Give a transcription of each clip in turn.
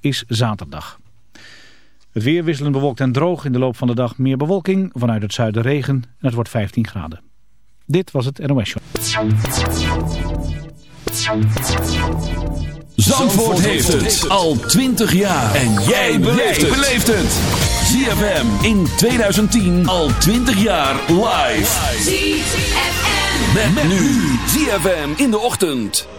is zaterdag. Het weer wisselend bewolkt en droog. In de loop van de dag meer bewolking. Vanuit het zuiden regen. En het wordt 15 graden. Dit was het NOS Show. Zandvoort heeft het al 20 jaar. En jij beleeft het. ZFM in 2010 al 20 jaar live. ZFM. Met, nu. ZFM in de ochtend.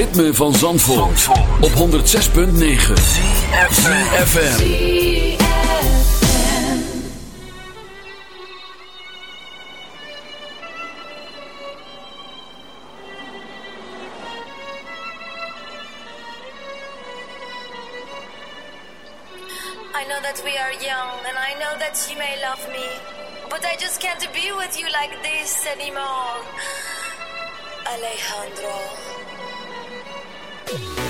ritme van Zandvoort, Zandvoort. op 106.9 CFFM I know that we are young and I know that you may love me. But I just can't be with you like this anymore. Alejandro. Bye.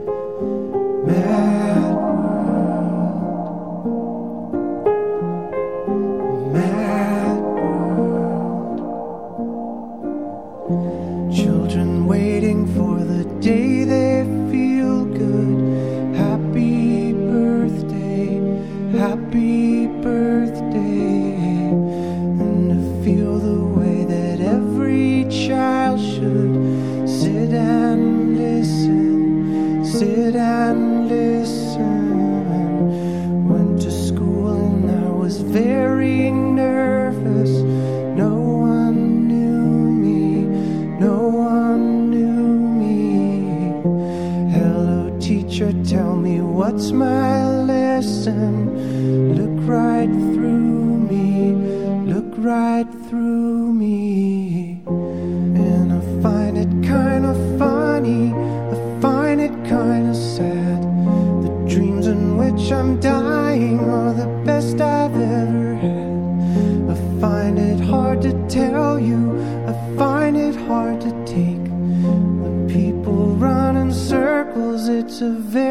what's my lesson. Look right through me, look right through me. And I find it kind of funny, I find it kind of sad. The dreams in which I'm dying are the best I've ever had. I find it hard to tell you, I find it hard to take. When people run in circles, it's a very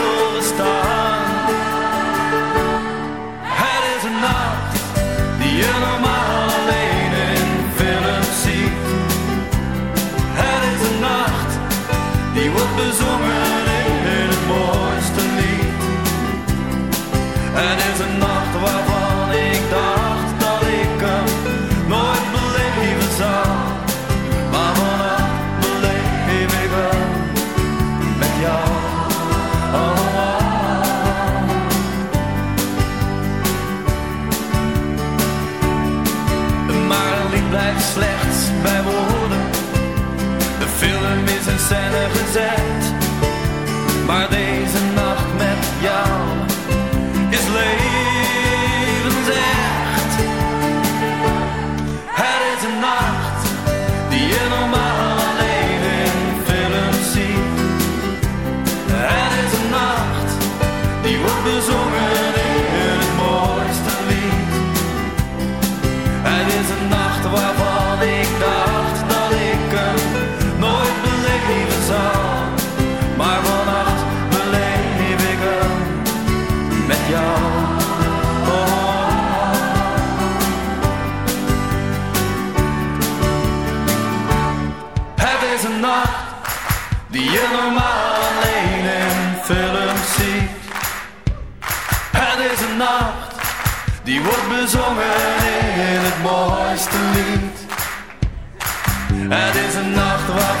een nacht waarvan ik dacht dat ik hem nooit beleven zou. Maar vanaf beleef ik wel met jou. Oh, oh. oh. Maar een blijft slechts bij woorden. De film is een scène gezet wordt bezongen in het mooiste lied. Het is een nacht waar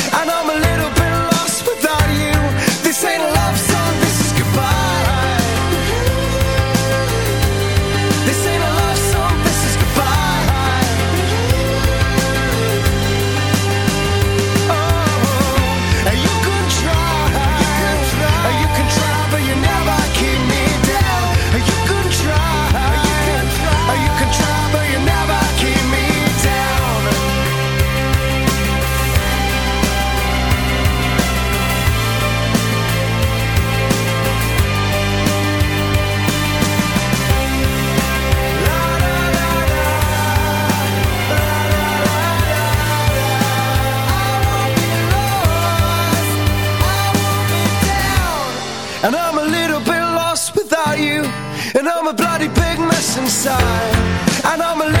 inside, and I'm a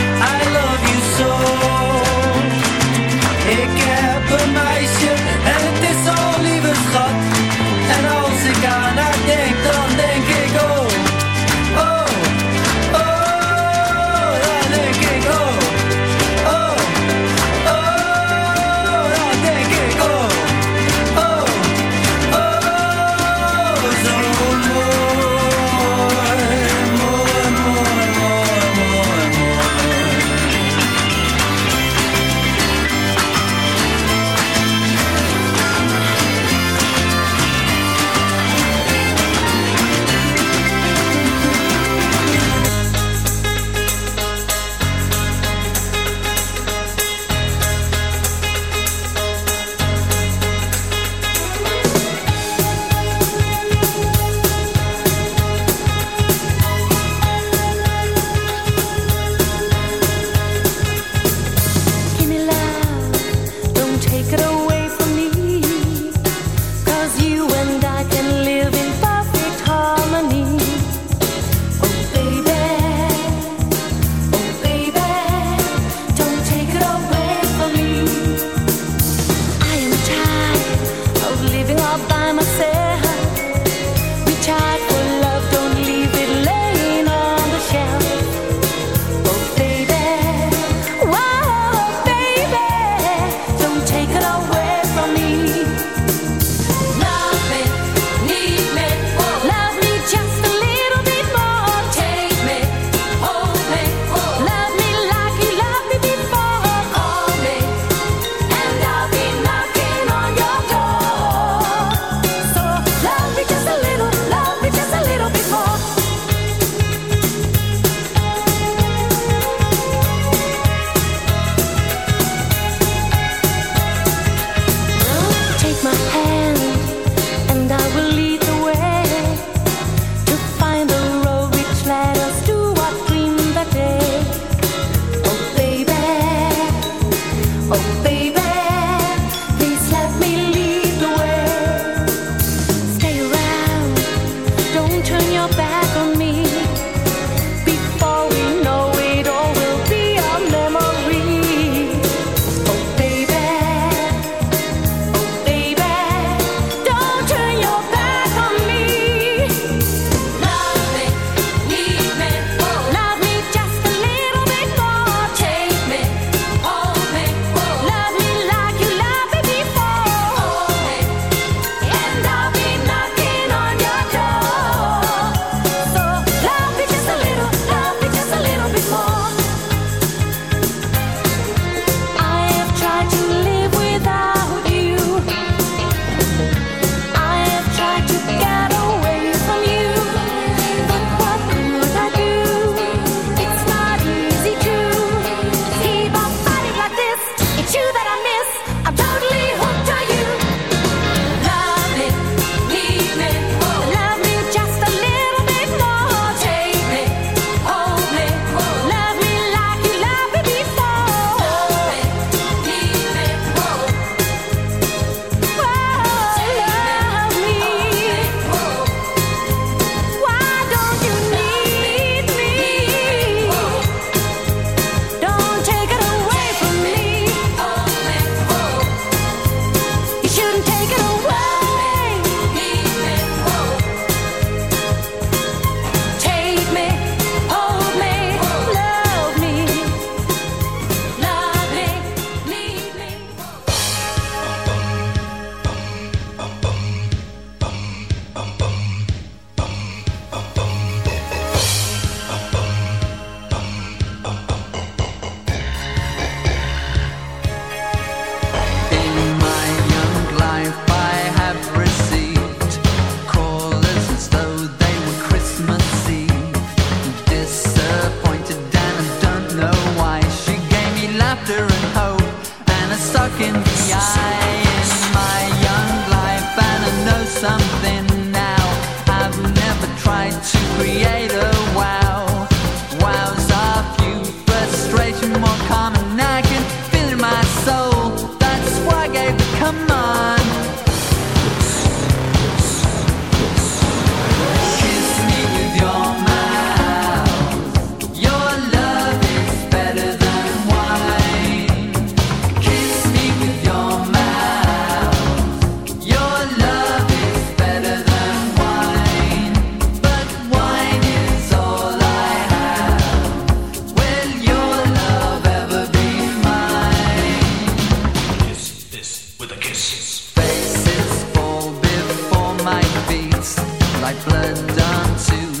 I fled down to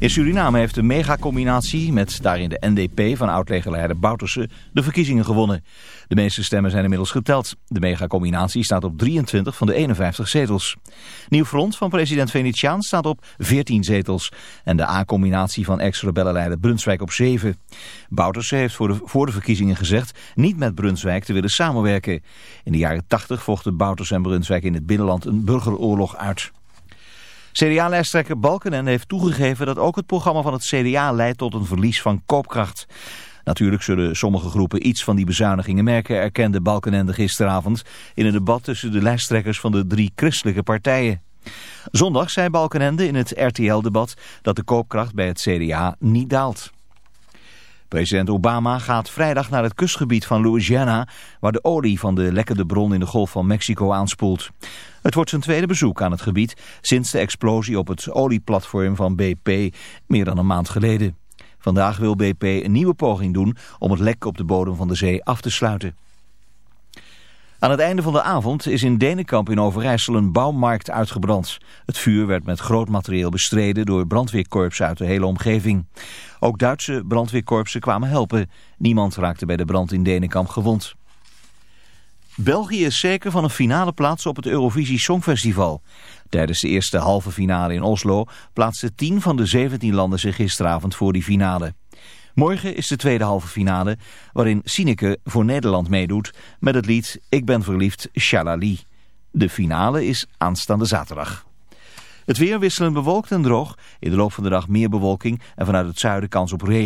In Suriname heeft de megacombinatie met daarin de NDP van oud-legerleider Bouterse de verkiezingen gewonnen. De meeste stemmen zijn inmiddels geteld. De megacombinatie staat op 23 van de 51 zetels. Nieuw Front van president Venetiaan staat op 14 zetels. En de A-combinatie van ex-rebellenleider Brunswijk op 7. Bouterse heeft voor de, voor de verkiezingen gezegd niet met Brunswijk te willen samenwerken. In de jaren 80 vochten Bouterse en Brunswijk in het binnenland een burgeroorlog uit. CDA-lijsttrekker Balkenende heeft toegegeven dat ook het programma van het CDA leidt tot een verlies van koopkracht. Natuurlijk zullen sommige groepen iets van die bezuinigingen merken, erkende Balkenende gisteravond in een debat tussen de lijsttrekkers van de drie christelijke partijen. Zondag zei Balkenende in het RTL-debat dat de koopkracht bij het CDA niet daalt. President Obama gaat vrijdag naar het kustgebied van Louisiana, waar de olie van de lekkende bron in de Golf van Mexico aanspoelt. Het wordt zijn tweede bezoek aan het gebied sinds de explosie op het olieplatform van BP meer dan een maand geleden. Vandaag wil BP een nieuwe poging doen om het lek op de bodem van de zee af te sluiten. Aan het einde van de avond is in Denenkamp in Overijssel een bouwmarkt uitgebrand. Het vuur werd met groot materieel bestreden door brandweerkorpsen uit de hele omgeving. Ook Duitse brandweerkorpsen kwamen helpen. Niemand raakte bij de brand in Denenkamp gewond. België is zeker van een finale plaats op het Eurovisie Songfestival. Tijdens de eerste halve finale in Oslo plaatsten 10 van de 17 landen zich gisteravond voor die finale. Morgen is de tweede halve finale, waarin Sineke voor Nederland meedoet met het lied Ik ben verliefd, Shalali. De finale is aanstaande zaterdag. Het weer wisselend bewolkt en droog. In de loop van de dag meer bewolking en vanuit het zuiden kans op regen.